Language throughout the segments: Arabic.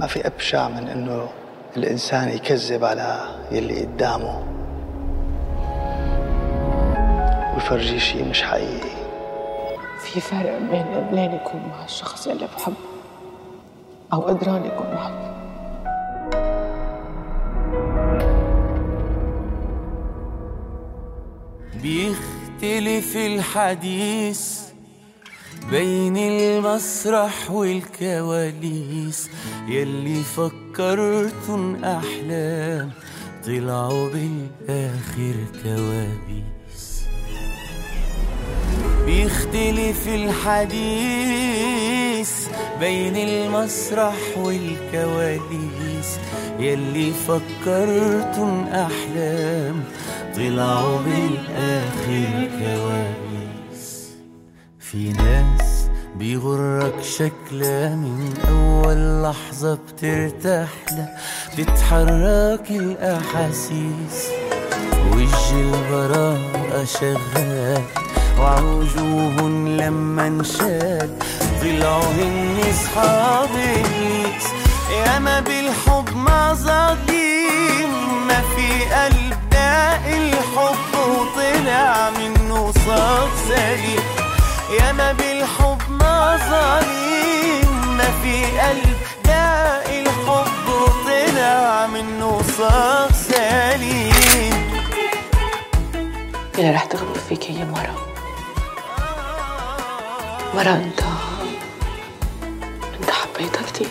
ما في أبشع من أنه الإنسان يكذب على يلي قدامه. ويفرجيه شيء مش حقيقي. في فرق بين قبلان يكون مع الشخص اللي بحبه أو قدران يكون معه بيختلف الحديث بين المسرح والكواليس يلي فكرتن أحلام طلعوا بالآخر كوابيس. بيختلف الحديث بين المسرح والكواليس يلي فكرتن أحلام طلعوا بالآخر كوابيس. في ناس بيغرك شكلها من أول لحظة بترتاح لها بتتحرك الأحاسيس. وجه البراءة شغال؟ وعوجوهن لما انشال. طلعوا هن أصحاب ابليس ياما بالحب ما ظالم ما في قلب داء الحب. وطلع منه صوت سليم. ياما بالحب ما ظالم ما في قلب داء الحب وطلع منه صوت سليم. اللي رح تغلب فيك هي مرة. مرة أنت أنت حبيتها كتير.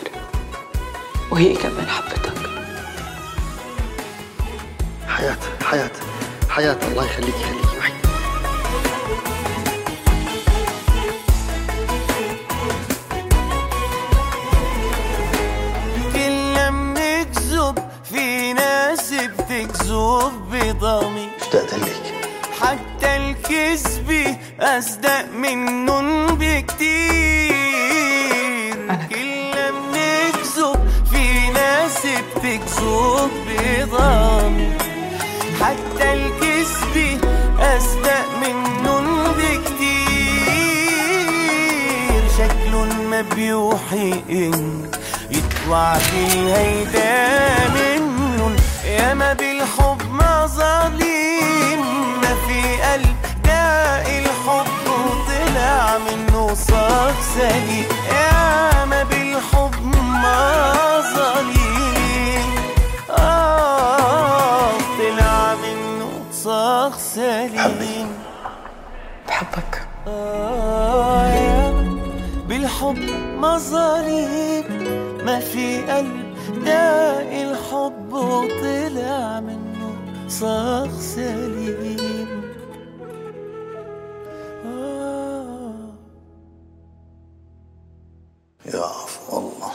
وهي كمان حبتك. حياة حياة حياة. الله يخليك يخليك. بتكذب بضمير اشتقت لك حتى الكذب أصدق منن بكتير. أنا. كلنا بنكذب في ناس بتكذب بضمير حتى الكذب أصدق منن بكتير. شكلن ما بيوحي إن يطلع في الهيدا منه صار سليم ياما بالحب ما ظالم آه طلع منه صار سليم. بحبك. آه يا بالحب مظالم ما في قلب داء الحب وطلع منه صاغ سليم. يا عفو الله.